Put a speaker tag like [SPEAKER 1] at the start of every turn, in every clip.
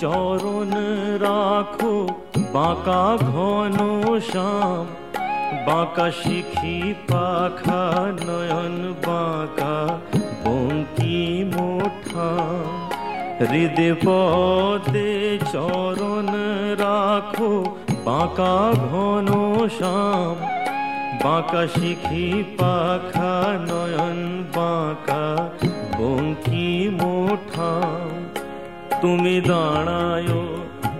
[SPEAKER 1] চরণ রাখো, বাঁকা ঘন শ্যাম, বাঁকা শিখি পাখা নয়ন, বাঁকা বঙ্কি মোঠা। হৃদয় পদে চরণ রাখো, বাঁকা ঘন শ্যাম, বাঁকা শিখি পাখা ुमि दाणाो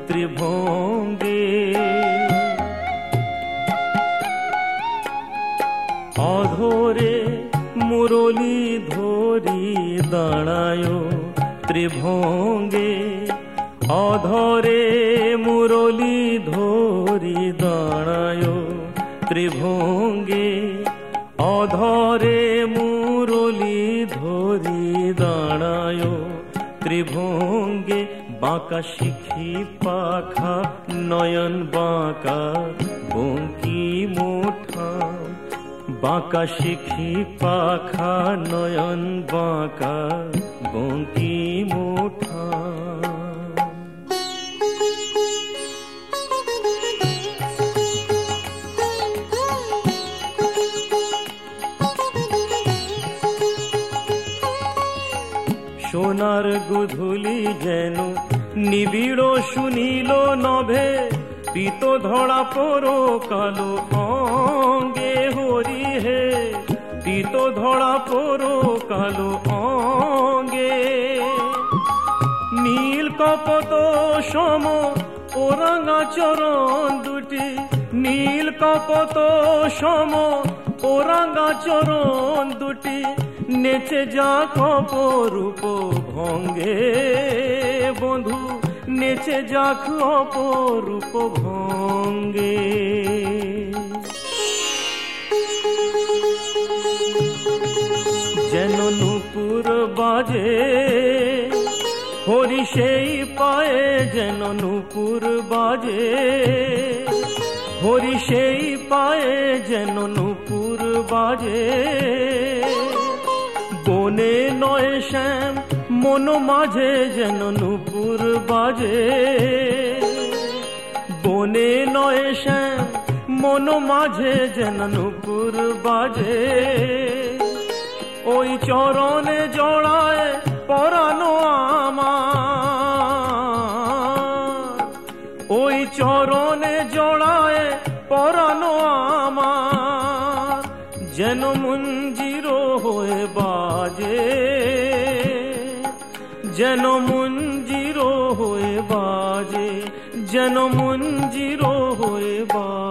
[SPEAKER 1] त्रिभोङ्गे। अधोरे मरोली धोरि दाणयो त्रिभोङ्गे। अधोरे मरोली धोरि दाणो त्रिभोङ्गे। अधोरे मी धोरि दाणो ত্রিভঙ্গে বাঁকা শিখি পাখা, নয়ন বাঁকা, বঙ্কি মোঠা। বাঁকা শিখি পাখা, নয়ন বাঁকা, বঙ্কি মোঠা। সোনার গুধুলি যেন নিবিড় শুনিল নভে, পিত ধরা পরো কালো অঙ্গে হরি হে। পিত ধরা পরো কালো অঙ্গে। নীল কপত সম ওরাঙ্গা চরণ দুটি, নীল কপত সম ওরাঙ্গা চরণ দুটি নেচে যা কপরূপ ভঙ্গে বন্ধু, নেচে যাক অপরূপ ভঙ্গে যেন নুপুর বাজে, হরি সেই পায়ে যেন নুপুর বাজে, হরি সেই পায়ে যেন নুপুর বাজে। বনে নয় শ্যাম, মন মাঝে যেন নুপুর বাজে। বনে নয় শ্যাম, মন মাঝে যেন নুপুর বাজে। ওই চরণে জড়ায় পরানো আমার। ওই চরণে জড়ায় পরানো আমার। যেন মঞ্জিরো হয়ে বাজে যেন মঞ্জিরো হয়ে বাজে যেন মঞ্জিরো হয়ে বাজে।